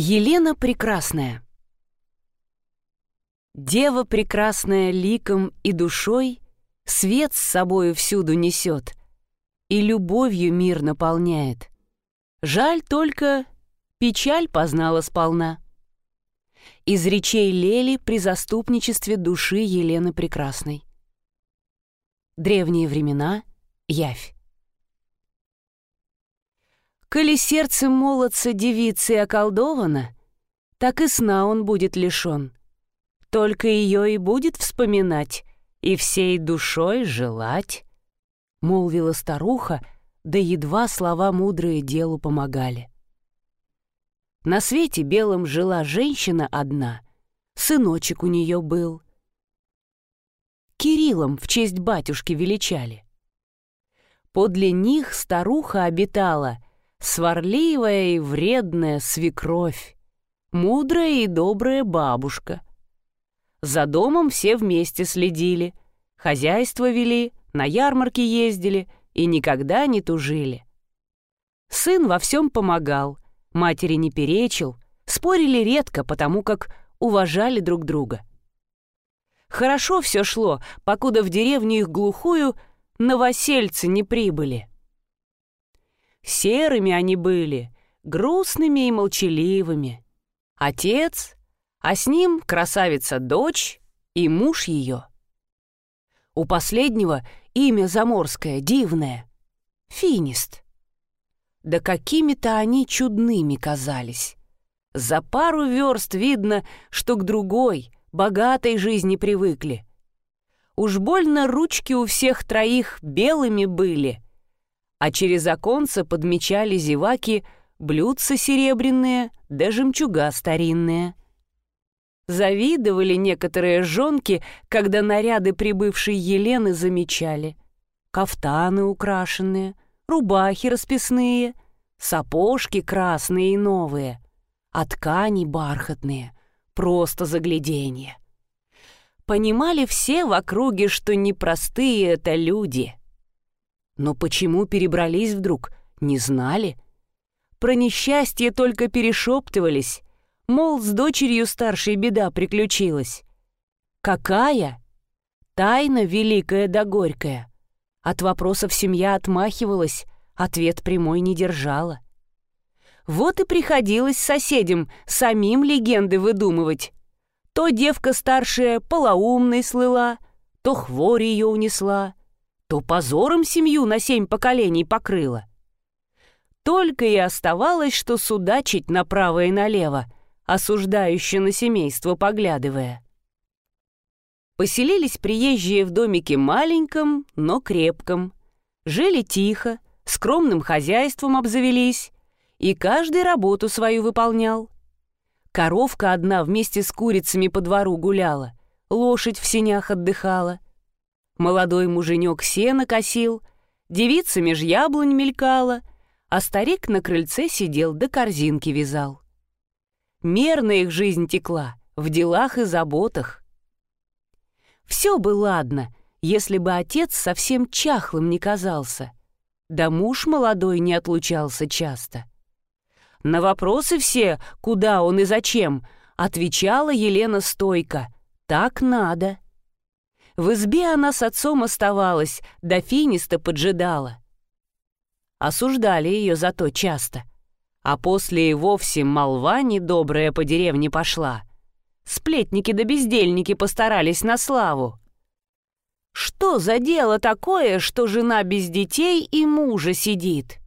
Елена Прекрасная Дева прекрасная ликом и душой Свет с собою всюду несет И любовью мир наполняет. Жаль только, печаль познала сполна. Из речей Лели при заступничестве души Елены Прекрасной. Древние времена. Явь. Коли сердце молодца девицы околдовано, так и сна он будет лишен. Только ее и будет вспоминать, и всей душой желать. Молвила старуха, да едва слова мудрые делу помогали. На свете белом жила женщина одна, сыночек у нее был. Кириллом в честь батюшки величали. Подле них старуха обитала — сварливая и вредная свекровь, мудрая и добрая бабушка. За домом все вместе следили, хозяйство вели, на ярмарки ездили и никогда не тужили. Сын во всем помогал, матери не перечил, спорили редко, потому как уважали друг друга. Хорошо все шло, покуда в деревню их глухую новосельцы не прибыли. Серыми они были, грустными и молчаливыми. Отец, а с ним красавица-дочь и муж ее. У последнего имя заморское, дивное — Финист. Да какими-то они чудными казались. За пару верст видно, что к другой, богатой жизни привыкли. Уж больно ручки у всех троих белыми были — а через оконца подмечали зеваки блюдца серебряные да жемчуга старинные. Завидовали некоторые жонки, когда наряды прибывшей Елены замечали. Кафтаны украшенные, рубахи расписные, сапожки красные и новые, а ткани бархатные, просто загляденье. Понимали все в округе, что непростые это люди — но почему перебрались вдруг, не знали. Про несчастье только перешептывались, мол, с дочерью старшей беда приключилась. Какая? Тайна великая да горькая. От вопросов семья отмахивалась, ответ прямой не держала. Вот и приходилось соседям самим легенды выдумывать. То девка старшая полоумной слыла, то хворь ее унесла, то позором семью на семь поколений покрыла. Только и оставалось, что судачить направо и налево, осуждающе на семейство поглядывая. Поселились приезжие в домике маленьком, но крепком. Жили тихо, скромным хозяйством обзавелись, и каждый работу свою выполнял. Коровка одна вместе с курицами по двору гуляла, лошадь в сенях отдыхала — Молодой муженек сено косил, девица меж яблонь мелькала, а старик на крыльце сидел да корзинки вязал. Мерно их жизнь текла, в делах и заботах. Все бы ладно, если бы отец совсем чахлым не казался, да муж молодой не отлучался часто. На вопросы все, куда он и зачем, отвечала Елена стойко «Так надо». В избе она с отцом оставалась, до финиста поджидала. Осуждали ее за то часто. А после и вовсе молва недобрая по деревне пошла. Сплетники да бездельники постарались на славу. Что за дело такое, что жена без детей и мужа сидит?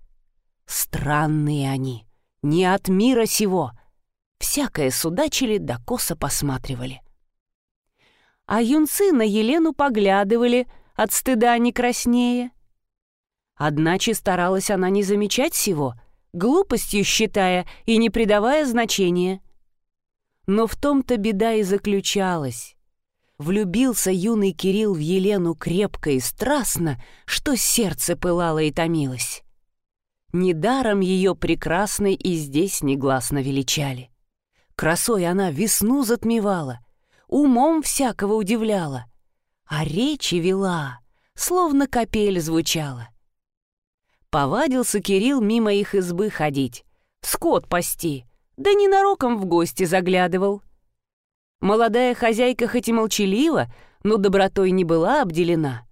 Странные они, не от мира сего. Всякое судачили да косо посматривали а юнцы на Елену поглядывали, от стыда не краснее. Одначе старалась она не замечать всего, глупостью считая и не придавая значения. Но в том-то беда и заключалась. Влюбился юный Кирилл в Елену крепко и страстно, что сердце пылало и томилось. Недаром ее прекрасной и здесь негласно величали. Красой она весну затмевала — умом всякого удивляла, а речи вела, словно капель звучала. Повадился Кирилл мимо их избы ходить, скот пасти, да ненароком в гости заглядывал. Молодая хозяйка хоть и молчалива, но добротой не была обделена.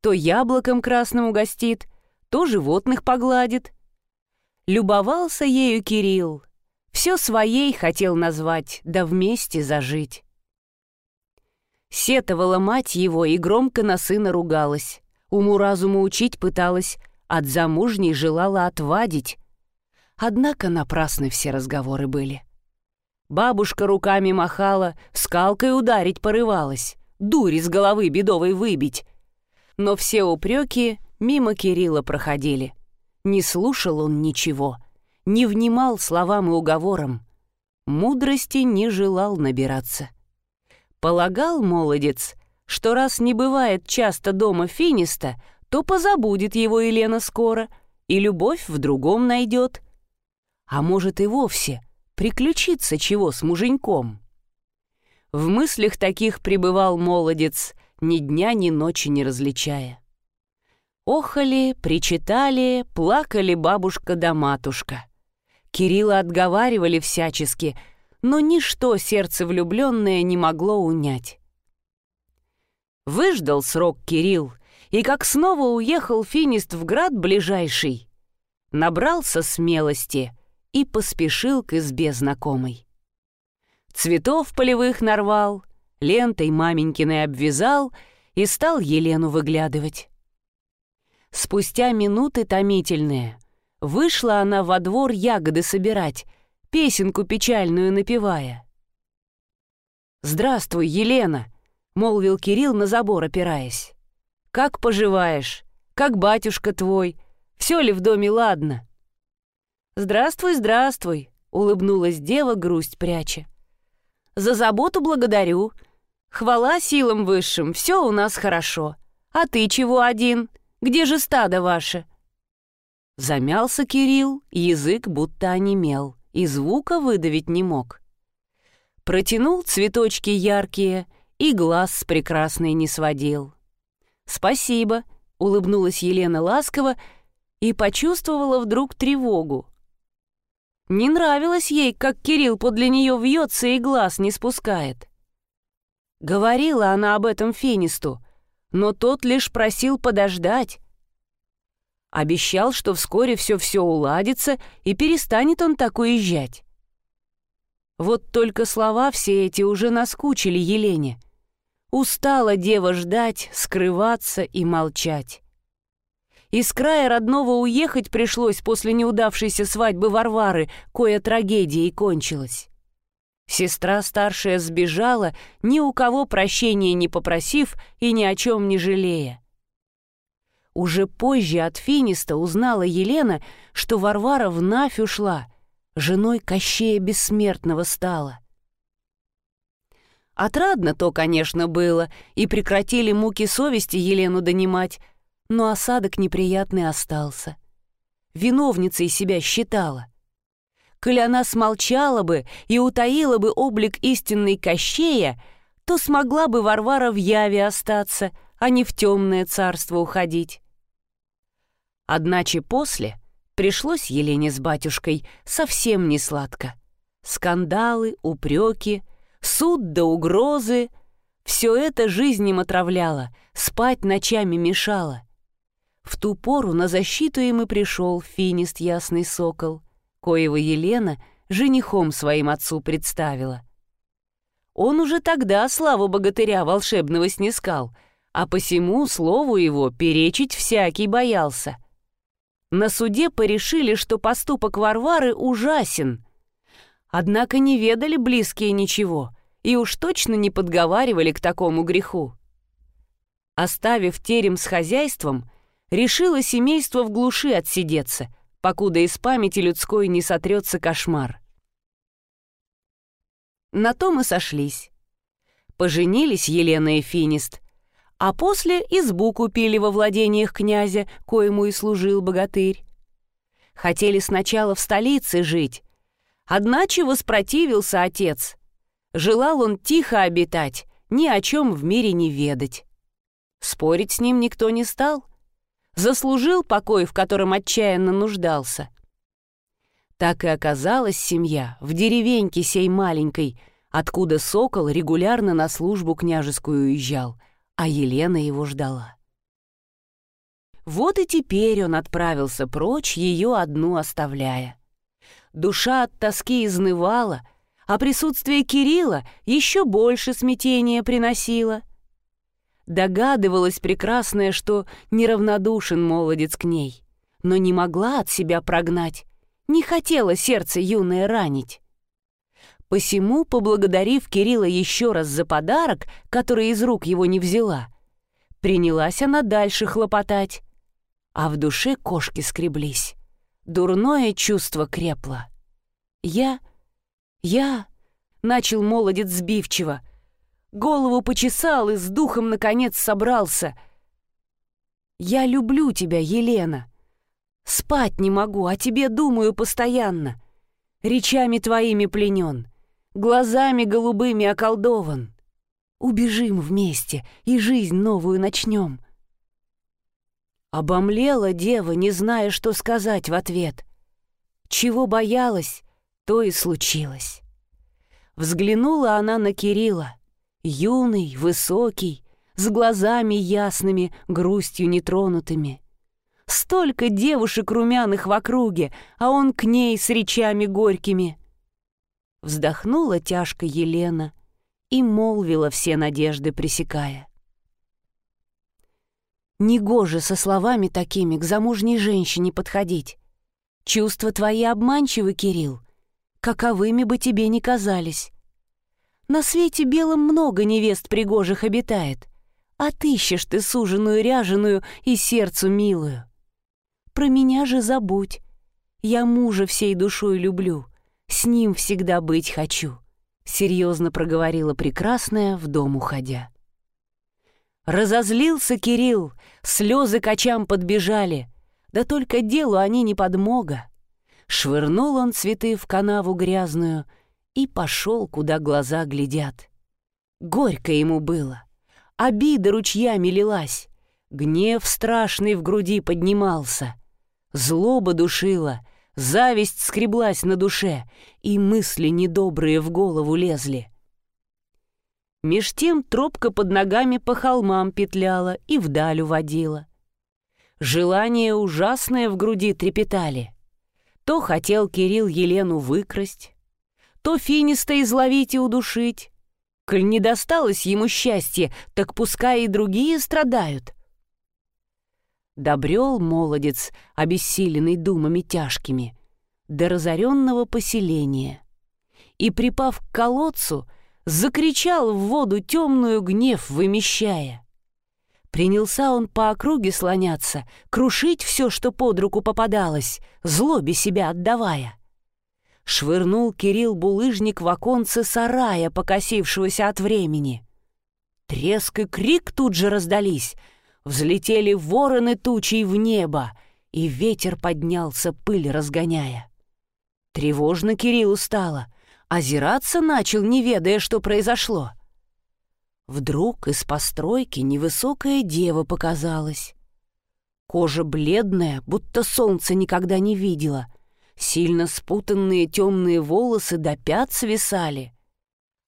То яблоком красным угостит, то животных погладит. Любовался ею Кирилл, все своей хотел назвать, да вместе зажить. Сетовала мать его и громко на сына ругалась. Уму-разуму учить пыталась, от замужней желала отвадить. Однако напрасны все разговоры были. Бабушка руками махала, скалкой ударить порывалась, дурь из головы бедовой выбить. Но все упреки мимо Кирилла проходили. Не слушал он ничего, не внимал словам и уговорам. Мудрости не желал набираться. Полагал молодец, что раз не бывает часто дома финиста, то позабудет его Елена скоро, и любовь в другом найдет. А может и вовсе приключиться чего с муженьком. В мыслях таких пребывал молодец, ни дня, ни ночи не различая. Охали, причитали, плакали бабушка да матушка. Кирилла отговаривали всячески — но ничто сердце влюбленное не могло унять. Выждал срок Кирилл, и как снова уехал финист в град ближайший, набрался смелости и поспешил к избе знакомой. Цветов полевых нарвал, лентой маменькиной обвязал и стал Елену выглядывать. Спустя минуты томительные вышла она во двор ягоды собирать — песенку печальную напевая. «Здравствуй, Елена!» — молвил Кирилл на забор опираясь. «Как поживаешь? Как батюшка твой? Все ли в доме ладно?» «Здравствуй, здравствуй!» — улыбнулась дева, грусть пряча. «За заботу благодарю. Хвала силам высшим, все у нас хорошо. А ты чего один? Где же стадо ваше?» Замялся Кирилл, язык будто онемел и звука выдавить не мог. Протянул цветочки яркие и глаз с прекрасной не сводил. «Спасибо», — улыбнулась Елена ласково и почувствовала вдруг тревогу. Не нравилось ей, как Кирилл подле нее вьется и глаз не спускает. Говорила она об этом Фенисту, но тот лишь просил подождать, Обещал, что вскоре все-все уладится, и перестанет он так уезжать. Вот только слова все эти уже наскучили Елене. Устала дева ждать, скрываться и молчать. Из края родного уехать пришлось после неудавшейся свадьбы Варвары, кое трагедией кончилась. Сестра старшая сбежала, ни у кого прощения не попросив и ни о чем не жалея. Уже позже от Финиста узнала Елена, что Варвара в Нафь ушла, женой Кощея Бессмертного стала. Отрадно то, конечно, было, и прекратили муки совести Елену донимать, но осадок неприятный остался. Виновницей себя считала. Коль она смолчала бы и утаила бы облик истинной Кощея, то смогла бы Варвара в яве остаться, а не в темное царство уходить. Одначе после пришлось Елене с батюшкой совсем не сладко. Скандалы, упреки, суд да угрозы — все это жизнь им отравляло, спать ночами мешало. В ту пору на защиту им и пришел финист Ясный Сокол, коего Елена женихом своим отцу представила. Он уже тогда славу богатыря волшебного снискал, а посему слову его перечить всякий боялся. На суде порешили, что поступок Варвары ужасен. Однако не ведали близкие ничего и уж точно не подговаривали к такому греху. Оставив терем с хозяйством, решило семейство в глуши отсидеться, покуда из памяти людской не сотрется кошмар. На том и сошлись. Поженились Елена и Финист, а после избу купили во владениях князя, коему и служил богатырь. Хотели сначала в столице жить, одначе воспротивился отец. Желал он тихо обитать, ни о чем в мире не ведать. Спорить с ним никто не стал. Заслужил покой, в котором отчаянно нуждался. Так и оказалась семья в деревеньке сей маленькой, откуда сокол регулярно на службу княжескую уезжал, а Елена его ждала. Вот и теперь он отправился прочь, ее одну оставляя. Душа от тоски изнывала, а присутствие Кирилла еще больше смятения приносило. Догадывалась прекрасная, что неравнодушен молодец к ней, но не могла от себя прогнать, не хотела сердце юное ранить. Посему, поблагодарив Кирилла еще раз за подарок, который из рук его не взяла, принялась она дальше хлопотать, а в душе кошки скреблись. Дурное чувство крепло. «Я... я...» — начал молодец сбивчиво. Голову почесал и с духом, наконец, собрался. «Я люблю тебя, Елена. Спать не могу, о тебе думаю постоянно. Речами твоими пленен, глазами голубыми околдован. Убежим вместе и жизнь новую начнем». Обомлела дева, не зная, что сказать в ответ. Чего боялась, то и случилось. Взглянула она на Кирилла, юный, высокий, с глазами ясными, грустью нетронутыми. Столько девушек румяных в округе, а он к ней с речами горькими. Вздохнула тяжко Елена и молвила все надежды, пресекая. Негоже со словами такими к замужней женщине подходить. Чувства твои обманчивы, Кирилл, каковыми бы тебе ни казались. На свете белом много невест пригожих обитает, а ты ищешь ты суженую ряженую и сердцу милую. Про меня же забудь, я мужа всей душой люблю, с ним всегда быть хочу», — серьезно проговорила прекрасная в дом уходя. Разозлился Кирилл, слезы качам подбежали. Да только делу они не подмога. Швырнул он цветы в канаву грязную и пошел, куда глаза глядят. Горько ему было. Обида ручьями лилась. Гнев страшный в груди поднимался. Злоба душила, зависть скреблась на душе, и мысли недобрые в голову лезли. Меж тем тропка под ногами по холмам петляла и вдаль уводила. Желания ужасные в груди трепетали. То хотел Кирилл Елену выкрасть, то финиста изловить и удушить. Коль не досталось ему счастье, так пускай и другие страдают. Добрел молодец, обессиленный думами тяжкими, до разоренного поселения. И, припав к колодцу, закричал в воду темную гнев вымещая. Принялся он по округе слоняться, крушить все, что под руку попадалось, злобе себя отдавая. Швырнул Кирилл булыжник в оконце сарая, покосившегося от времени. Треск и крик тут же раздались, взлетели вороны тучей в небо, и ветер поднялся, пыль разгоняя. Тревожно Кириллу стало — озираться начал, не ведая, что произошло. Вдруг из постройки невысокая дева показалась. Кожа бледная, будто солнце никогда не видела. Сильно спутанные темные волосы до пят свисали.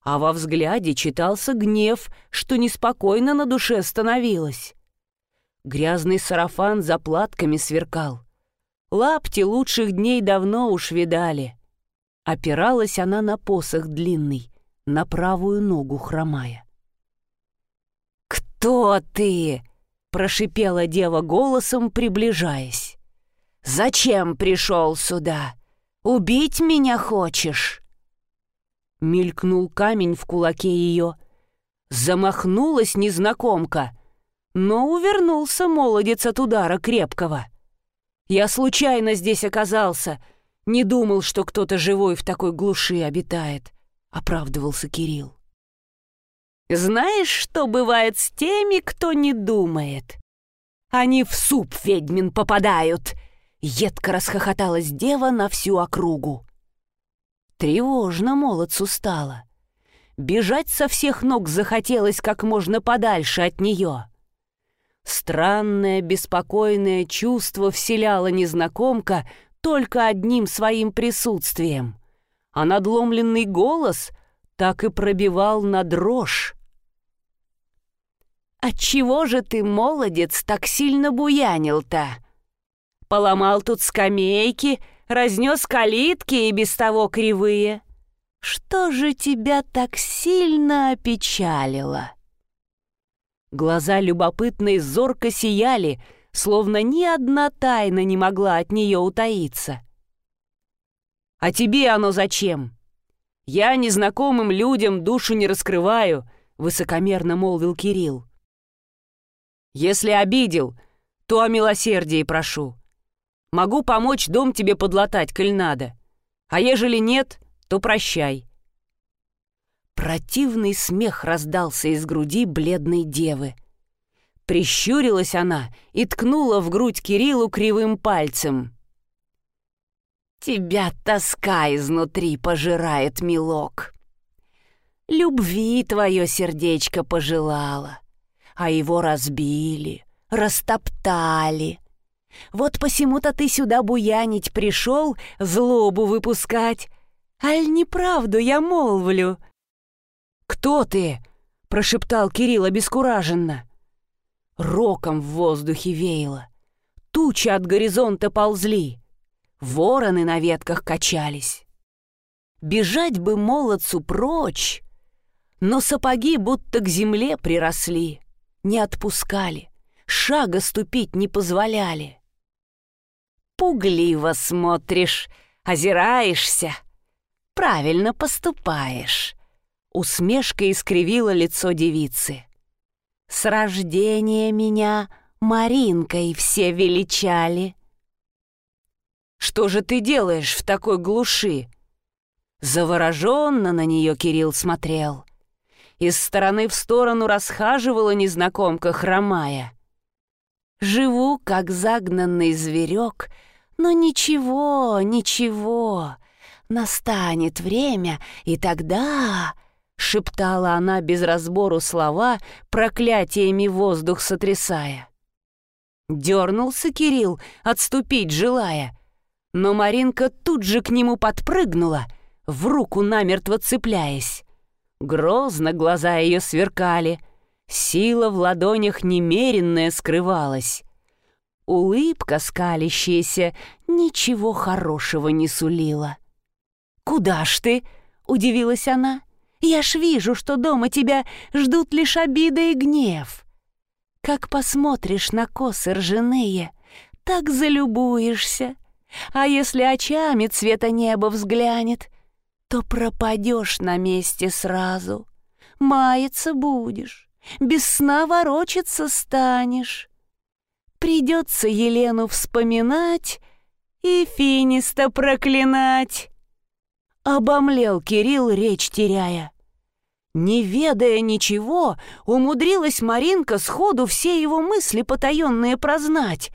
А во взгляде читался гнев, что неспокойно на душе становилось. Грязный сарафан заплатками сверкал. Лапти лучших дней давно уж видали — Опиралась она на посох длинный, на правую ногу хромая. «Кто ты?» — прошипела дева голосом, приближаясь. «Зачем пришел сюда? Убить меня хочешь?» Мелькнул камень в кулаке ее. Замахнулась незнакомка, но увернулся молодец от удара крепкого. «Я случайно здесь оказался», не думал, что кто-то живой в такой глуши обитает», — оправдывался Кирилл. «Знаешь, что бывает с теми, кто не думает? Они в суп ведьмин попадают!» Едко расхохоталась дева на всю округу. Тревожно молодцу стало. Бежать со всех ног захотелось как можно подальше от нее. Странное, беспокойное чувство вселяла незнакомка, только одним своим присутствием, а надломленный голос так и пробивал на дрожь. «Отчего же ты, молодец, так сильно буянил-то? Поломал тут скамейки, разнес калитки и без того кривые. Что же тебя так сильно опечалило?» Глаза любопытной зорко сияли, словно ни одна тайна не могла от нее утаиться. «А тебе оно зачем? Я незнакомым людям душу не раскрываю», — высокомерно молвил Кирилл. «Если обидел, то о милосердии прошу. Могу помочь дом тебе подлатать, коль надо. А ежели нет, то прощай». Противный смех раздался из груди бледной девы. Прищурилась она и ткнула в грудь Кириллу кривым пальцем. «Тебя тоска изнутри пожирает, милок. Любви твое сердечко пожелало, а его разбили, растоптали. Вот посему-то ты сюда буянить пришел, злобу выпускать. Аль неправду я молвлю?» «Кто ты?» — прошептал Кирилл обескураженно. Роком в воздухе веяло. Тучи от горизонта ползли. Вороны на ветках качались. Бежать бы молодцу прочь, но сапоги будто к земле приросли, не отпускали, шага ступить не позволяли. Пугливо смотришь, озираешься, правильно поступаешь. Усмешка искривила лицо девицы. С рождения меня Маринкой все величали. Что же ты делаешь в такой глуши? Завороженно на нее Кирилл смотрел. Из стороны в сторону расхаживала незнакомка, хромая. Живу, как загнанный зверек, но ничего, ничего. Настанет время, и тогда — шептала она без разбору слова, проклятиями воздух сотрясая. Дернулся Кирилл, отступить желая, но Маринка тут же к нему подпрыгнула, в руку намертво цепляясь. Грозно глаза ее сверкали, сила в ладонях немеренная скрывалась. Улыбка скалящаяся ничего хорошего не сулила. «Куда ж ты?» — удивилась она. — я ж вижу, что дома тебя ждут лишь обида и гнев. Как посмотришь на косы ржаные, так залюбуешься. А если очами цвета неба взглянет, то пропадешь на месте сразу. Маяться будешь, без сна ворочаться станешь. Придется Елену вспоминать и Финиста проклинать. Обомлел Кирилл, речь теряя. Не ведая ничего, умудрилась Маринка сходу все его мысли потаенные прознать.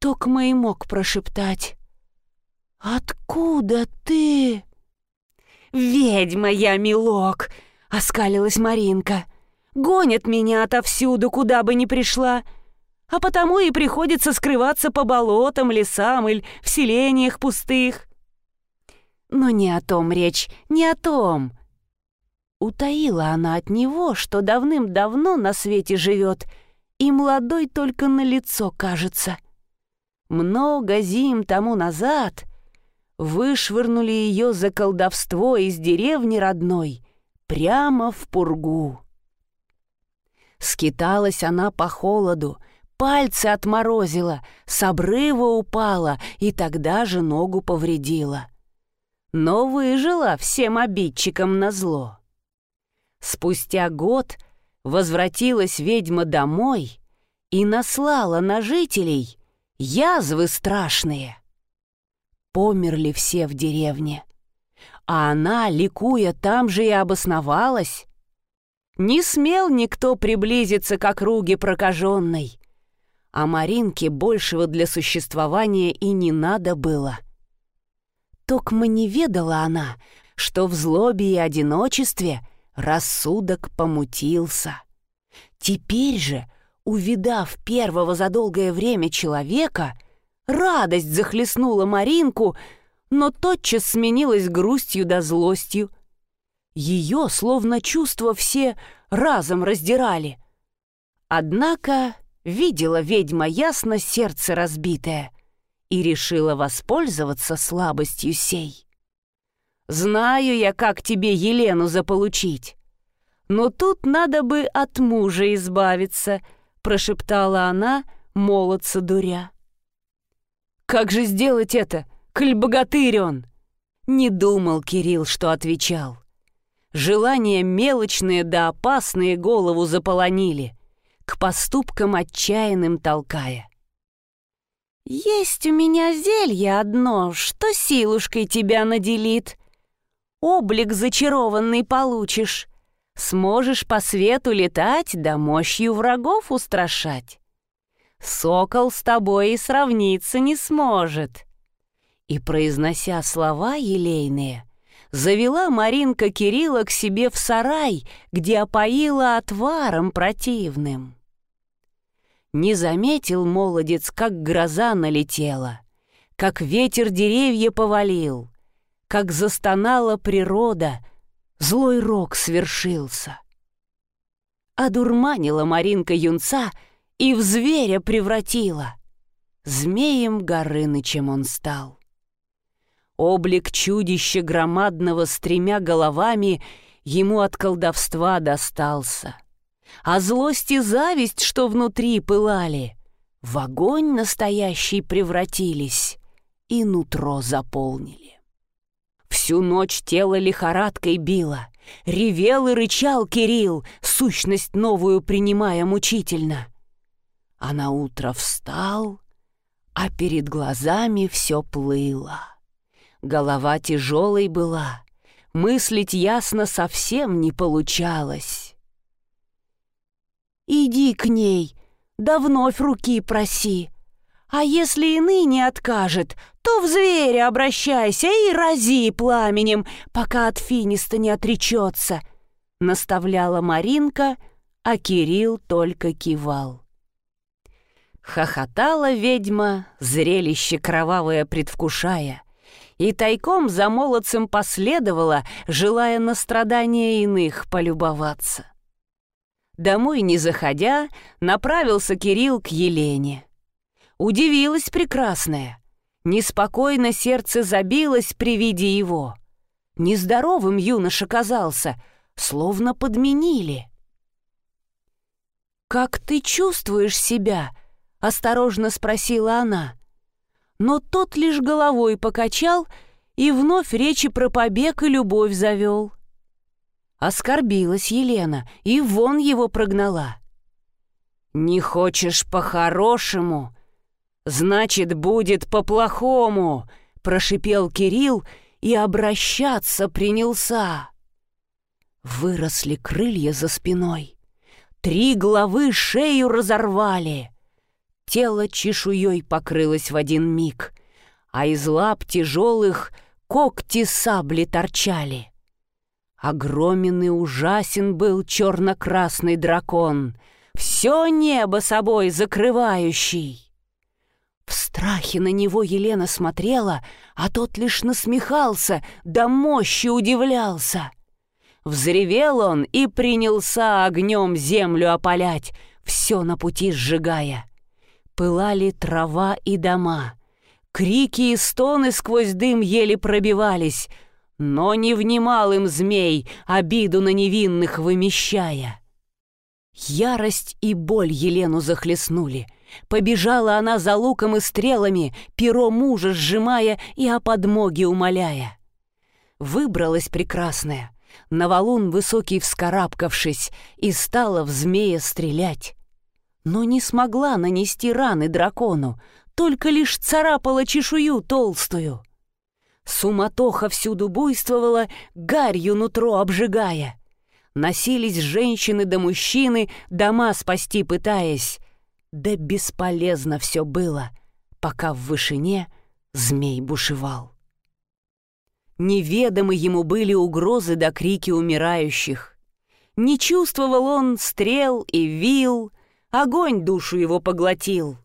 Токма и мог прошептать. «Откуда ты?» «Ведьма я, милок!» — оскалилась Маринка. «Гонят меня отовсюду, куда бы ни пришла, а потому и приходится скрываться по болотам, лесам или в селениях пустых». «Но не о том речь, не о том!» Утаила она от него, что давным-давно на свете живет, и молодой только на лицо кажется. Много зим тому назад вышвырнули ее за колдовство из деревни родной прямо в пургу. Скиталась она по холоду, пальцы отморозила, с обрыва упала и тогда же ногу повредила. Но выжила всем обидчикам на зло. Спустя год возвратилась ведьма домой и наслала на жителей язвы страшные. Померли все в деревне, а она, ликуя, там же и обосновалась. Не смел никто приблизиться к округе прокаженной, а Маринке большего для существования и не надо было. Токма не ведала она, что в злобе и одиночестве — рассудок помутился. Теперь же, увидав первого за долгое время человека, Радость захлестнула Маринку, но тотчас сменилась грустью да злостью. Ее, словно чувства, все разом раздирали. Однако видела ведьма ясно сердце разбитое и решила воспользоваться слабостью сей. «Знаю я, как тебе Елену заполучить, но тут надо бы от мужа избавиться», — прошептала она, молодца дуря. «Как же сделать это, коль богатырь он?» Не думал Кирилл, что отвечал. Желания мелочные да опасные голову заполонили, к поступкам отчаянным толкая. «Есть у меня зелье одно, что силушкой тебя наделит. Облик зачарованный получишь. Сможешь по свету летать, да мощью врагов устрашать. Сокол с тобой и сравниться не сможет». И, произнося слова елейные, завела Маринка Кирилла к себе в сарай, где опоила отваром противным. Не заметил молодец, как гроза налетела, как ветер деревья повалил, как застонала природа, злой рок свершился. Одурманила Маринка юнца и в зверя превратила. Змеем Горынычем он стал. Облик чудища громадного с тремя головами ему от колдовства достался. А злость и зависть, что внутри пылали, в огонь настоящий превратились и нутро заполнили. Всю ночь тело лихорадкой било, ревел и рычал Кирилл, сущность новую принимая мучительно. А на утро встал, а перед глазами все плыло. Голова тяжелой была, мыслить ясно совсем не получалось. «Иди к ней, да вновь руки проси. А если и ныне откажет, то в зверя обращайся и рази пламенем, пока от финиста не отречется», — наставляла Маринка, а Кирилл только кивал. Хохотала ведьма, зрелище кровавое предвкушая — и тайком за молодцем последовала, желая на страдания иных полюбоваться. Домой не заходя, направился Кирилл к Елене. Удивилась прекрасная. Неспокойно сердце забилось при виде его. Нездоровым юноша казался, словно подменили. «Как ты чувствуешь себя?» — осторожно спросила она но тот лишь головой покачал и вновь речи про побег и любовь завел. Оскорбилась Елена и вон его прогнала. «Не хочешь по-хорошему? Значит, будет по-плохому!» — прошипел Кирилл и обращаться принялся. Выросли крылья за спиной. Три главы шею разорвали. Тело чешуей покрылось в один миг, а из лап тяжелых когти сабли торчали. Огромен и ужасен был черно-красный дракон, все небо собой закрывающий. В страхе на него Елена смотрела, а тот лишь насмехался, да мощи удивлялся. Взревел он и принялся огнем землю опалять, все на пути сжигая. Пылали трава и дома. Крики и стоны сквозь дым еле пробивались, но не внимал им змей, обиду на невинных вымещая. Ярость и боль Елену захлестнули. Побежала она за луком и стрелами, перо мужа сжимая и о подмоге умоляя. Выбралась прекрасная, на валун высокий вскарабкавшись, и стала в змея стрелять но не смогла нанести раны дракону, только лишь царапала чешую толстую. Суматоха всюду буйствовала, гарью нутро обжигая. Носились женщины да мужчины, дома спасти пытаясь. Да бесполезно все было, пока в вышине змей бушевал. Неведомы ему были угрозы до крики умирающих. Не чувствовал он стрел и вил, огонь душу его поглотил.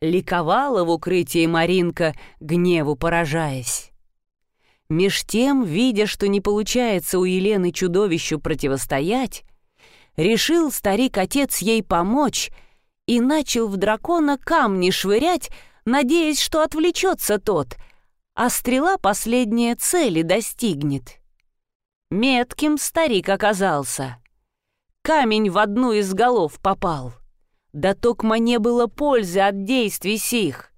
Ликовала в укрытии Маринка, гневу поражаясь. Меж тем, видя, что не получается у Елены чудовищу противостоять, решил старик-отец ей помочь и начал в дракона камни швырять, надеясь, что отвлечется тот, а стрела последняя цели достигнет. Метким старик оказался. Камень в одну из голов попал. Да токма не было пользы от действий сих.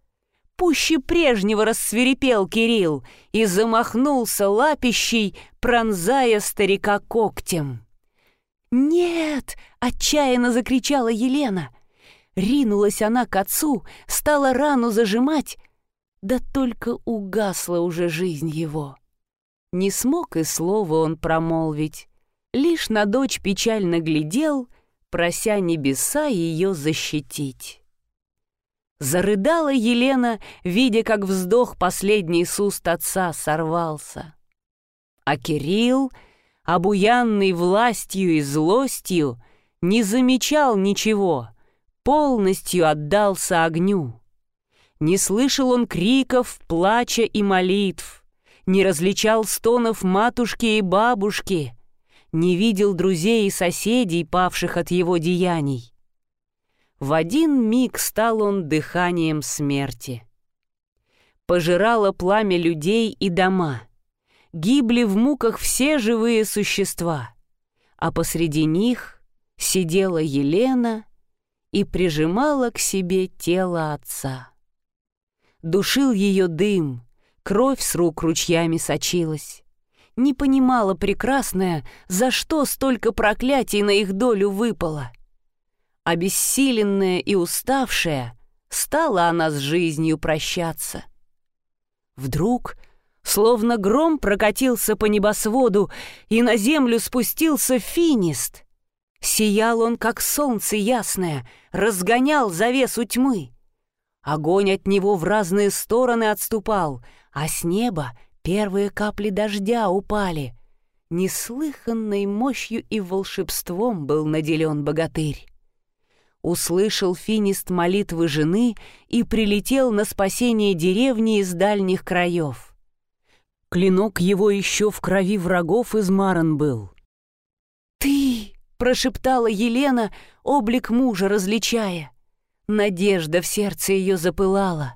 Пуще прежнего рассверепел Кирилл и замахнулся лапищей, пронзая старика когтем. «Нет!» — отчаянно закричала Елена. Ринулась она к отцу, стала рану зажимать, да только угасла уже жизнь его. Не смог и слова он промолвить, лишь на дочь печально глядел, прося небеса ее защитить. Зарыдала Елена, видя, как вздох последний с уст отца сорвался. А Кирилл, обуянный властью и злостью, не замечал ничего, полностью отдался огню. Не слышал он криков, плача и молитв, не различал стонов матушки и бабушки, не видел друзей и соседей, павших от его деяний. В один миг стал он дыханием смерти. Пожирало пламя людей и дома. Гибли в муках все живые существа, а посреди них сидела Елена и прижимала к себе тело отца. Душил ее дым, кровь с рук ручьями сочилась. Не понимала прекрасная, за что столько проклятий на их долю выпало. Обессиленная и уставшая, стала она с жизнью прощаться. Вдруг, словно гром прокатился по небосводу, и на землю спустился финист. Сиял он, как солнце ясное, разгонял завесу тьмы. Огонь от него в разные стороны отступал, а с неба первые капли дождя упали. Неслыханной мощью и волшебством был наделен богатырь услышал финист молитвы жены и прилетел на спасение деревни из дальних краев. Клинок его еще в крови врагов измаран был. Прошептала Елена, облик мужа различая. Надежда в сердце ее запылала.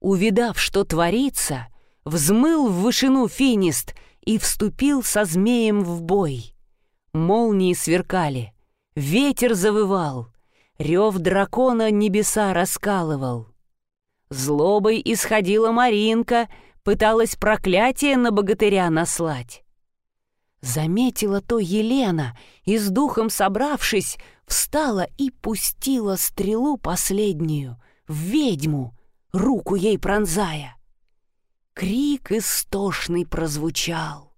Увидав, что творится, взмыл в вышину финист и вступил со змеем в бой. Молнии сверкали — Ветер завывал, рев дракона небеса раскалывал. Злобой исходила Маринка, пыталась проклятие на богатыря наслать. Заметила то Елена и с духом собравшись, встала и пустила стрелу последнюю в ведьму, руку ей пронзая. Крик истошный прозвучал.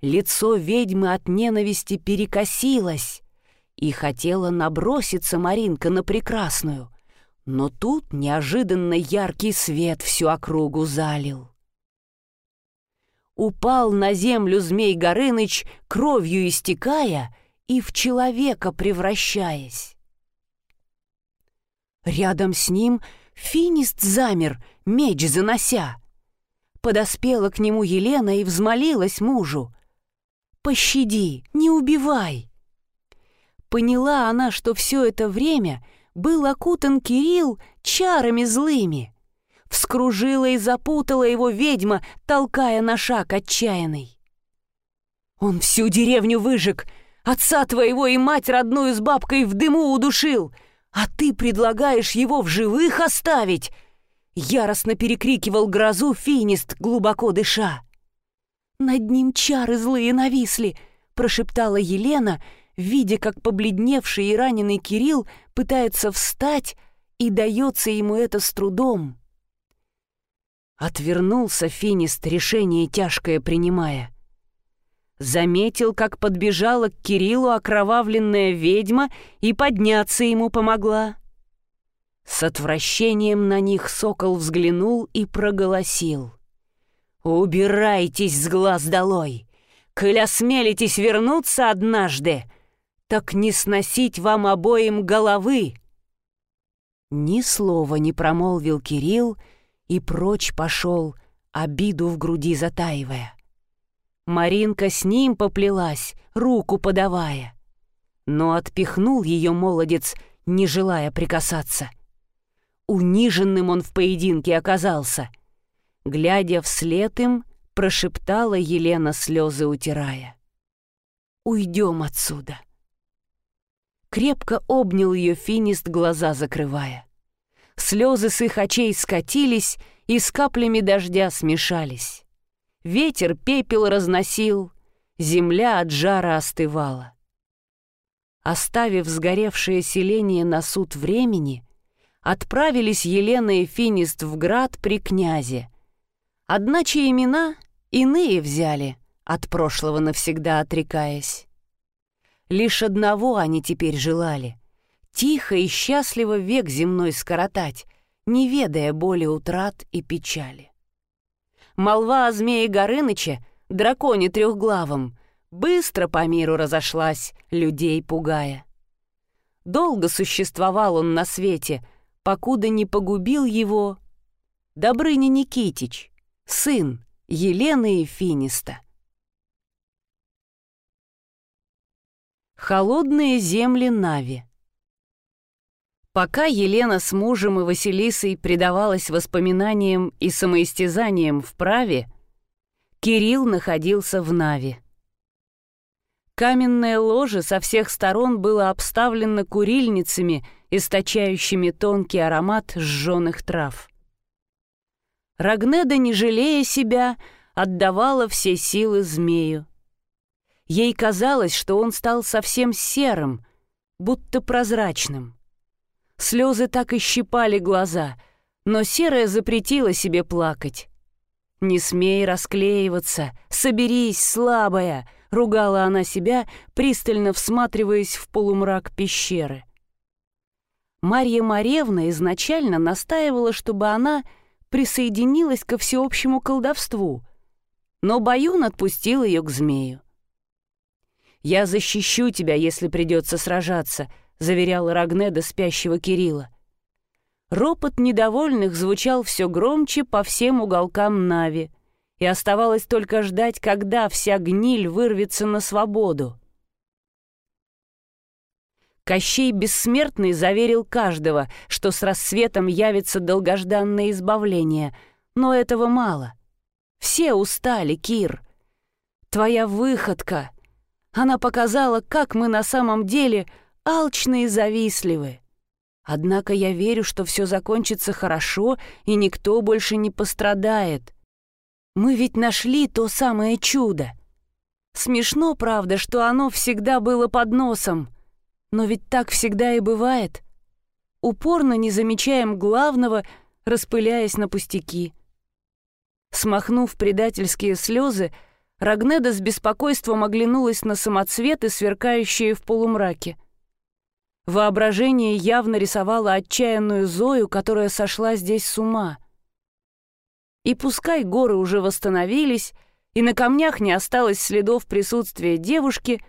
Лицо ведьмы от ненависти перекосилось, и хотела наброситься Маринка на прекрасную, но тут неожиданно яркий свет всю округу залил. Упал на землю змей Горыныч, кровью истекая и в человека превращаясь. Рядом с ним финист замер, меч занося. Подоспела к нему Елена и взмолилась мужу. «Пощади, не убивай!» Поняла она, что все это время был окутан Кирилл чарами злыми. Вскружила и запутала его ведьма, толкая на шаг отчаянный. «Он всю деревню выжег, отца твоего и мать родную с бабкой в дыму удушил, а ты предлагаешь его в живых оставить!» Яростно перекрикивал грозу финист, глубоко дыша. «Над ним чары злые нависли», — прошептала Елена, — видя, как побледневший и раненый Кирилл пытается встать, и дается ему это с трудом. Отвернулся Финист, решение тяжкое принимая. Заметил, как подбежала к Кириллу окровавленная ведьма и подняться ему помогла. С отвращением на них сокол взглянул и проголосил. «Убирайтесь с глаз долой! Коль осмелитесь вернуться однажды, так не сносить вам обоим головы!» Ни слова не промолвил Кирилл и прочь пошел, обиду в груди затаивая. Маринка с ним поплелась, руку подавая. Но отпихнул ее молодец, не желая прикасаться. Униженным он в поединке оказался. Глядя вслед им, прошептала Елена, слезы утирая. «Уйдем отсюда!» Крепко обнял ее финист, глаза закрывая. Слезы с их очей скатились и с каплями дождя смешались. Ветер пепел разносил, земля от жара остывала. Оставив сгоревшее селение на суд времени, отправились Елена и Финист в град при князе. Одначе имена иные взяли, от прошлого навсегда отрекаясь. Лишь одного они теперь желали — тихо и счастливо век земной скоротать, не ведая боли утрат и печали. Молва о змее Горыныче, драконе трехглавом, быстро по миру разошлась, людей пугая. Долго существовал он на свете, покуда не погубил его Добрыня Никитич, сын Елены и Финиста. Холодные земли Нави Пока Елена с мужем и Василисой предавалась воспоминаниям и самоистязаниям в праве, Кирилл находился в Нави. Каменное ложе со всех сторон было обставлено курильницами, источающими тонкий аромат сжженных трав. Рагнеда, не жалея себя, отдавала все силы змею. Ей казалось, что он стал совсем серым, будто прозрачным. Слезы так и щипали глаза, но серая запретила себе плакать. «Не смей расклеиваться, соберись, слабая!» — ругала она себя, пристально всматриваясь в полумрак пещеры. Марья Маревна изначально настаивала, чтобы она присоединилась ко всеобщему колдовству, но Баюн отпустил ее к змею. «Я защищу тебя, если придется сражаться», — заверял Рагнеда спящего Кирилла. Ропот недовольных звучал все громче по всем уголкам Нави, и оставалось только ждать, когда вся гниль вырвется на свободу. Кощей Бессмертный заверил каждого, что с рассветом явится долгожданное избавление, но этого мало. Все устали, Кир. Твоя выходка. Она показала, как мы на самом деле — алчны и завистливы. Однако я верю, что все закончится хорошо, и никто больше не пострадает. Мы ведь нашли то самое чудо. Смешно, правда, что оно всегда было под носом. Но ведь так всегда и бывает. Упорно не замечаем главного, распыляясь на пустяки. Смахнув предательские слезы, Рагнеда с беспокойством оглянулась на самоцветы, сверкающие в полумраке. Воображение явно рисовало отчаянную Зою, которая сошла здесь с ума. И пускай горы уже восстановились, и на камнях не осталось следов присутствия девушки,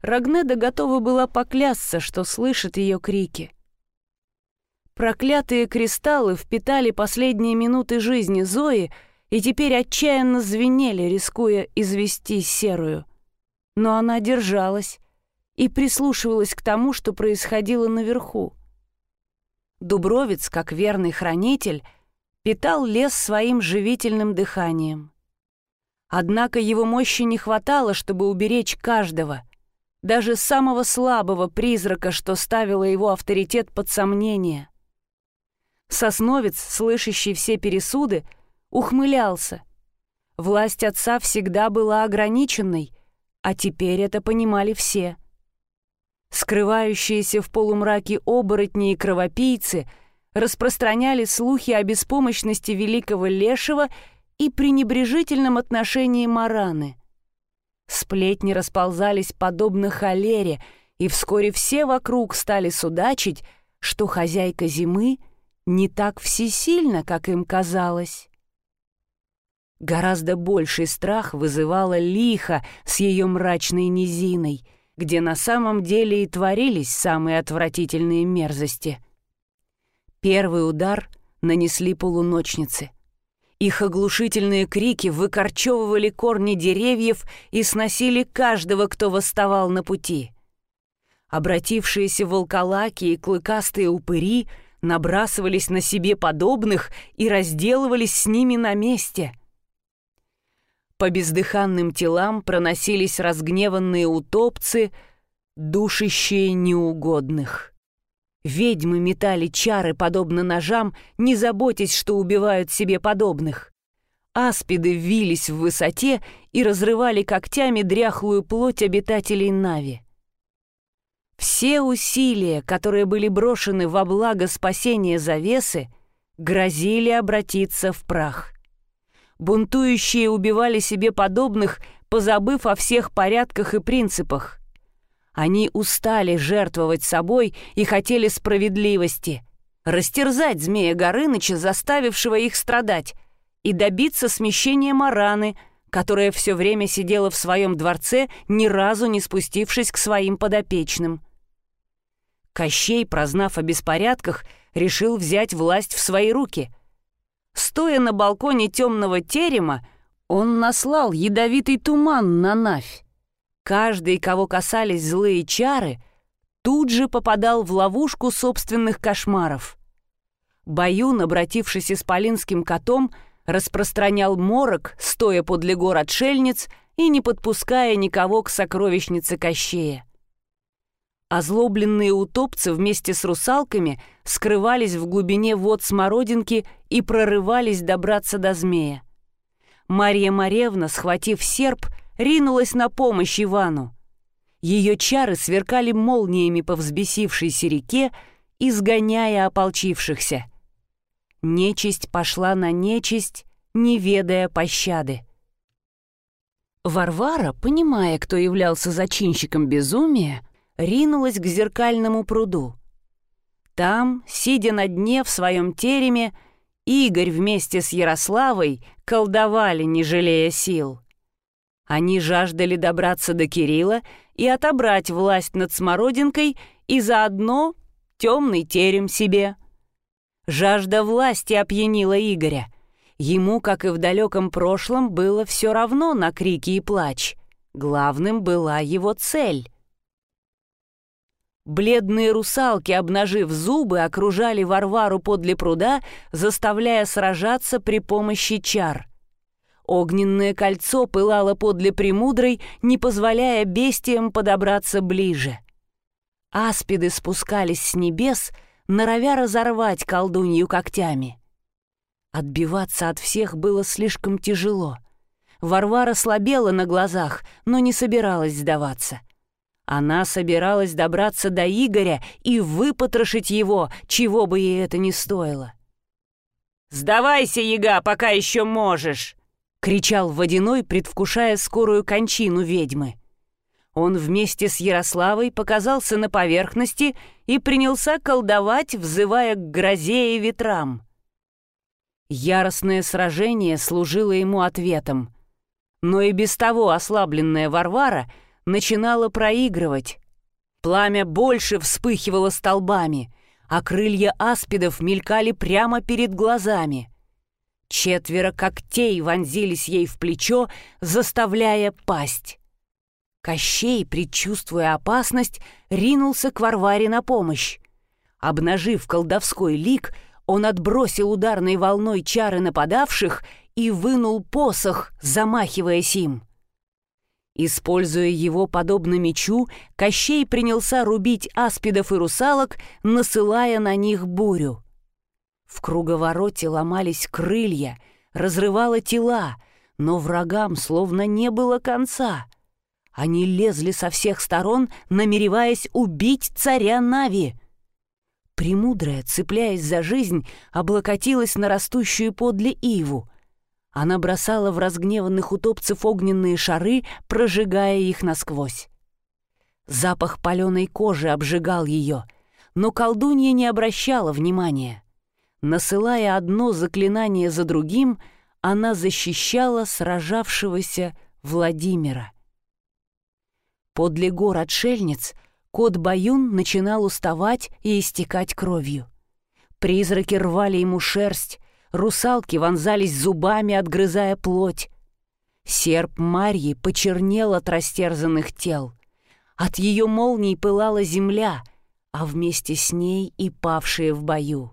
Рагнеда готова была поклясться, что слышит ее крики. Проклятые кристаллы впитали последние минуты жизни Зои и теперь отчаянно звенели, рискуя извести серую. Но она держалась, и прислушивалась к тому, что происходило наверху. Дубровец, как верный хранитель, питал лес своим живительным дыханием. Однако его мощи не хватало, чтобы уберечь каждого, даже самого слабого призрака, что ставило его авторитет под сомнение. Сосновец, слышащий все пересуды, ухмылялся. Власть отца всегда была ограниченной, а теперь это понимали все — Скрывающиеся в полумраке оборотни и кровопийцы распространяли слухи о беспомощности великого лешего и пренебрежительном отношении Мараны. Сплетни расползались подобно холере, и вскоре все вокруг стали судачить, что хозяйка зимы не так всесильна, как им казалось. Гораздо больший страх вызывала лиха с ее мрачной низиной — где на самом деле и творились самые отвратительные мерзости. Первый удар нанесли полуночницы. Их оглушительные крики выкорчевывали корни деревьев и сносили каждого, кто восставал на пути. Обратившиеся волколаки и клыкастые упыри набрасывались на себе подобных и разделывались с ними на месте. По бездыханным телам проносились разгневанные утопцы, душащие неугодных. Ведьмы метали чары, подобно ножам, не заботясь, что убивают себе подобных. Аспиды вились в высоте и разрывали когтями дряхлую плоть обитателей Нави. Все усилия, которые были брошены во благо спасения завесы, грозили обратиться в прах. Бунтующие убивали себе подобных, позабыв о всех порядках и принципах. Они устали жертвовать собой и хотели справедливости, растерзать змея Горыныча, заставившего их страдать, и добиться смещения Мараны, которая все время сидела в своем дворце, ни разу не спустившись к своим подопечным. Кощей, прознав о беспорядках, решил взять власть в свои руки. Стоя на балконе темного терема, он наслал ядовитый туман на Навь. Каждый, кого касались злые чары, тут же попадал в ловушку собственных кошмаров. Баюн, обратившись исполинским котом, распространял морок, стоя подле гор отшельниц и не подпуская никого к сокровищнице Кощея. Озлобленные утопцы вместе с русалками скрывались в глубине вод смородинки и прорывались добраться до змея. Марья Маревна, схватив серп, ринулась на помощь Ивану. Ее чары сверкали молниями по взбесившейся реке, изгоняя ополчившихся. Нечисть пошла на нечисть, не ведая пощады. Варвара, понимая, кто являлся зачинщиком безумия, ринулась к зеркальному пруду. Там, сидя на дне в своем тереме, Игорь вместе с Ярославой колдовали, не жалея сил. Они жаждали добраться до Кирилла и отобрать власть над Смородинкой и заодно темный терем себе. Жажда власти опьянила Игоря. Ему, как и в далеком прошлом, было все равно на крики и плач. Главным была его цель — Бледные русалки, обнажив зубы, окружали Варвару подле пруда, заставляя сражаться при помощи чар. Огненное кольцо пылало подле Премудрой, не позволяя бестиям подобраться ближе. Аспиды спускались с небес, норовя разорвать колдунью когтями. Отбиваться от всех было слишком тяжело. Варвара слабела на глазах, но не собиралась сдаваться. Она собиралась добраться до Игоря и выпотрошить его, чего бы ей это ни стоило. «Сдавайся, яга, пока еще можешь!» — кричал Водяной, предвкушая скорую кончину ведьмы. Он вместе с Ярославой показался на поверхности и принялся колдовать, взывая к грозе и ветрам. Яростное сражение служило ему ответом. Но и без того ослабленная Варвара — начинала проигрывать. Пламя больше вспыхивало столбами, а крылья аспидов мелькали прямо перед глазами. Четверо когтей вонзились ей в плечо, заставляя пасть. Кощей, предчувствуя опасность, ринулся к Варваре на помощь. Обнажив колдовской лик, он отбросил ударной волной чары нападавших и вынул посох, замахиваясь им. Используя его подобно мечу, Кощей принялся рубить аспидов и русалок, насылая на них бурю. В круговороте ломались крылья, разрывало тела, но врагам словно не было конца. Они лезли со всех сторон, намереваясь убить царя Нави. Премудрая, цепляясь за жизнь, облокотилась на растущую подле иву — она бросала в разгневанных утопцев огненные шары, прожигая их насквозь. Запах паленой кожи обжигал ее, но колдунья не обращала внимания. Насылая одно заклинание за другим, она защищала сражавшегося Владимира. Подле гор отшельниц кот Баюн начинал уставать и истекать кровью. Призраки рвали ему шерсть, русалки вонзались зубами, отгрызая плоть. Серп Марьи почернел от растерзанных тел. От ее молний пылала земля, а вместе с ней и павшие в бою.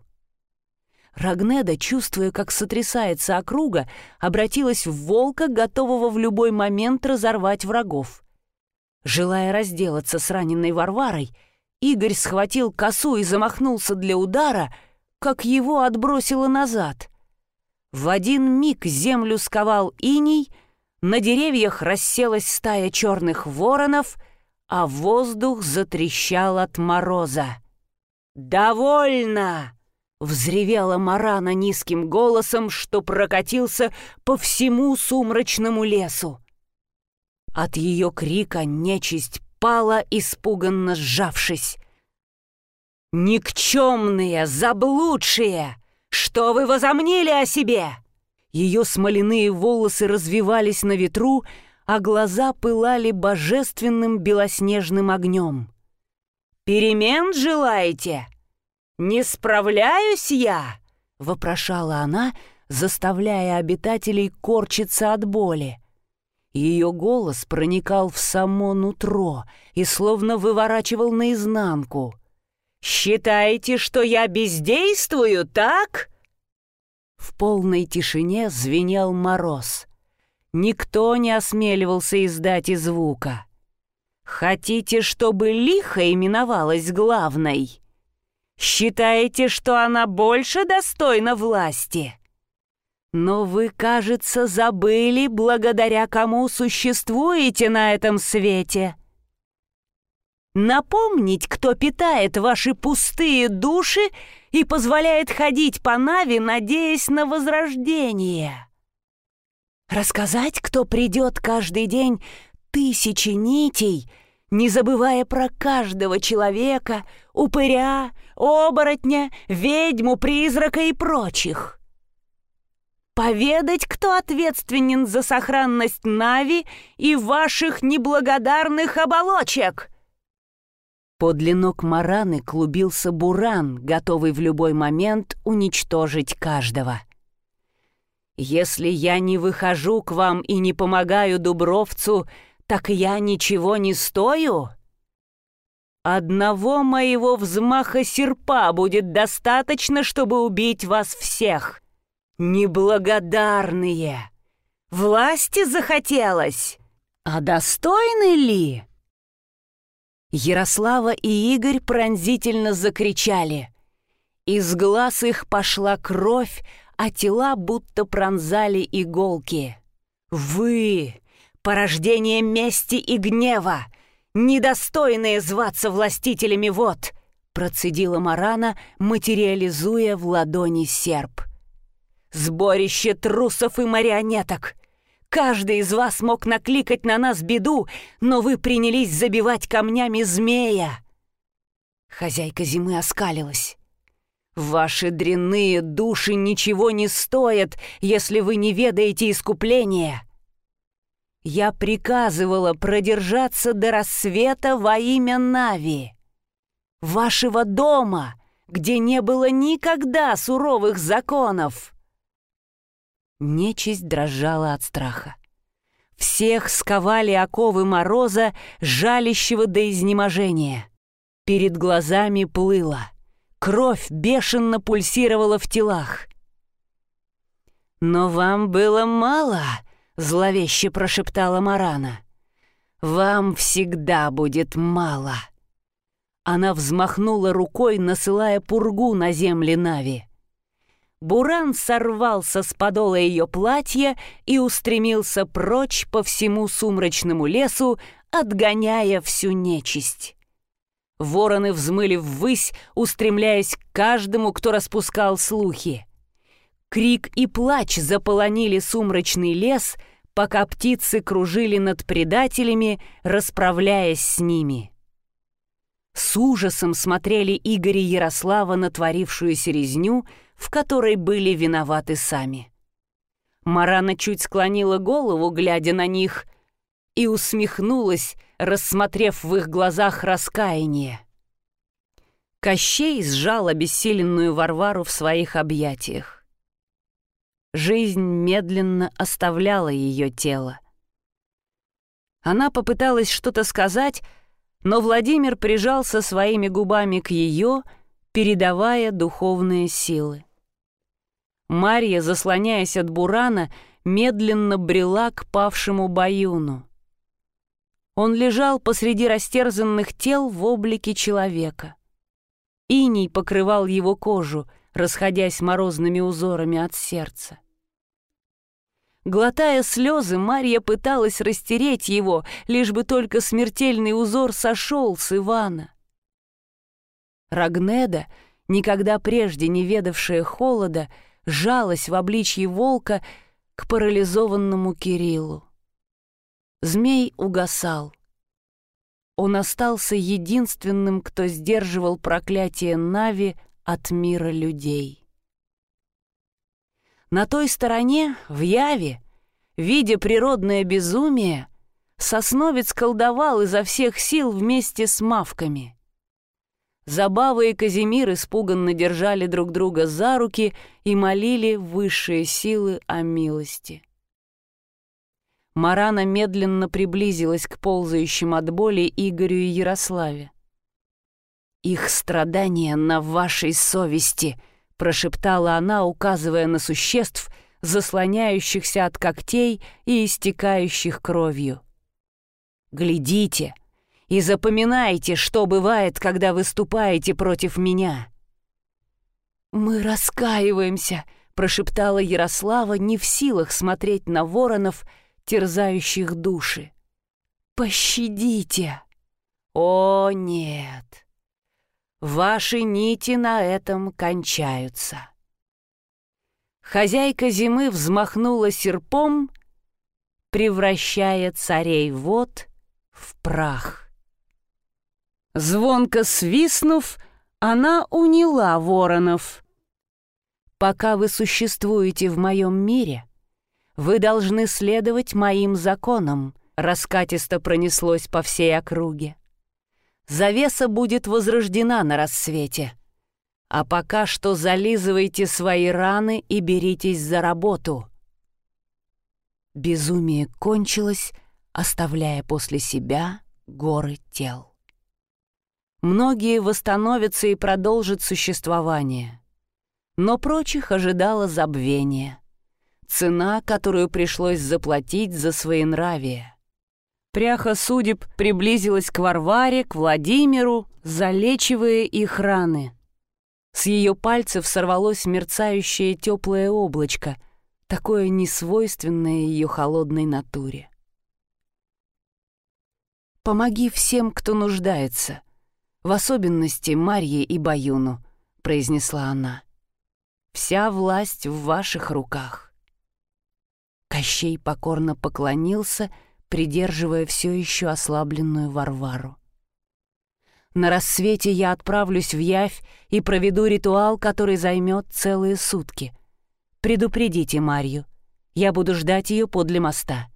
Рагнеда, чувствуя, как сотрясается округа, обратилась в волка, готового в любой момент разорвать врагов. Желая разделаться с раненой Варварой, Игорь схватил косу и замахнулся для удара, как его отбросило назад. В один миг землю сковал иней, на деревьях расселась стая черных воронов, а воздух затрещал от мороза. «Довольно!» — взревела Марана низким голосом, что прокатился по всему сумрачному лесу. От ее крика нечисть пала, испуганно сжавшись. «Никчемные, заблудшие! Что вы возомнили о себе?» Ее смоляные волосы развивались на ветру, а глаза пылали божественным белоснежным огнем. «Перемен желаете? Не справляюсь я?» — вопрошала она, заставляя обитателей корчиться от боли. Ее голос проникал в само нутро и словно выворачивал наизнанку. «Считаете, что я бездействую, так?» В полной тишине звенел мороз. Никто не осмеливался издать и звука. «Хотите, чтобы лихо именовалась главной? Считаете, что она больше достойна власти?» Но вы, кажется, забыли, благодаря кому существуете на этом свете. Напомнить, кто питает ваши пустые души и позволяет ходить по Нави, надеясь на возрождение. Рассказать, кто придет каждый день тысячи нитей, не забывая про каждого человека, упыря, оборотня, ведьму, призрака и прочих поведать, кто ответственен за сохранность Нави и ваших неблагодарных оболочек!» Подле ног Мараны клубился буран, готовый в любой момент уничтожить каждого. «Если я не выхожу к вам и не помогаю Дубровцу, так я ничего не стою?» Одного моего взмаха серпа будет достаточно, чтобы убить вас всех. Неблагодарные! Власти захотелось! А достойны ли? Ярослава и Игорь пронзительно закричали. Из глаз их пошла кровь, а тела будто пронзали иголки. «Вы — порождение мести и гнева, недостойные зваться властителями вод!» процедила Марана, материализуя в ладони серп. Сборище трусов и марионеток. Каждый из вас мог накликать на нас беду, но вы принялись забивать камнями змея. Хозяйка зимы оскалилась. Ваши дрянные души ничего не стоят, если вы не ведаете искупления. Я приказывала продержаться до рассвета во имя Нави. Вашего дома, где не было никогда суровых законов. Нечисть дрожала от страха. Всех сковали оковы мороза, жалящего до изнеможения. Перед глазами плыло. Кровь бешено пульсировала в телах. «Но вам было мало», — зловеще прошептала Марана. «Вам всегда будет мало». Она взмахнула рукой, насылая пургу на земли Нави. Буран сорвался с подола ее платья и устремился прочь по всему сумрачному лесу, отгоняя всю нечисть. Вороны взмыли ввысь, устремляясь к каждому, кто распускал слухи. Крик и плач заполонили сумрачный лес, пока птицы кружили над предателями, расправляясь с ними. С ужасом смотрели Игорь и Ярослава на творившуюся резню — в которой были виноваты сами. Марана чуть склонила голову, глядя на них, и усмехнулась, рассмотрев в их глазах раскаяние. Кощей сжал обессиленную Варвару в своих объятиях. Жизнь медленно оставляла ее тело. Она попыталась что-то сказать, но Владимир прижался своими губами к ее, передавая духовные силы. Марья, заслоняясь от бурана, медленно брела к павшему Баюну. Он лежал посреди растерзанных тел в облике человека. Иней покрывал его кожу, расходясь морозными узорами от сердца. Глотая слезы, Марья пыталась растереть его, лишь бы только смертельный узор сошел с Ивана. Рагнеда, никогда прежде не ведавшая холода, жалась в обличье волка к парализованному Кириллу. Змей угасал. Он остался единственным, кто сдерживал проклятие Нави от мира людей. На той стороне, в Яве, видя природное безумие, Сосновец колдовал изо всех сил вместе с мавками. Забава и Казимир испуганно держали друг друга за руки и молили высшие силы о милости. Марана медленно приблизилась к ползающим от боли Игорю и Ярославе. «Их страдания на вашей совести», — прошептала она, указывая на существ, заслоняющихся от когтей и истекающих кровью. «Глядите и запоминайте, что бывает, когда выступаете против меня». «Мы раскаиваемся», — прошептала Ярослава, не в силах смотреть на воронов, терзающих души. «Пощадите!» «О, нет!» Ваши нити на этом кончаются. Хозяйка зимы взмахнула серпом, превращая царей вод в прах. Звонко свистнув, она уняла воронов. «Пока вы существуете в моем мире, вы должны следовать моим законам», раскатисто пронеслось по всей округе завеса будет возрождена на рассвете. А пока что зализывайте свои раны и беритесь за работу. Безумие кончилось, оставляя после себя горы тел. Многие восстановятся и продолжат существование. Но прочих ожидало забвение. Цена, которую пришлось заплатить за своенравие. Пряха судеб приблизилась к Варваре, к Владимиру, залечивая их раны. С ее пальцев сорвалось мерцающее теплое облачко, такое несвойственное ее холодной натуре. «Помоги всем, кто нуждается, в особенности Марье и Баюну», — произнесла она. «Вся власть в ваших руках». Кощей покорно поклонился — придерживая все еще ослабленную Варвару. На рассвете я отправлюсь в Явь и проведу ритуал, который займет целые сутки. Предупредите Марью. Я буду ждать ее подле моста.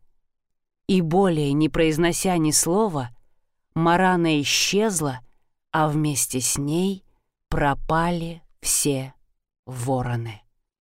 И более не произнося ни слова, Марана исчезла, а вместе с ней пропали все вороны.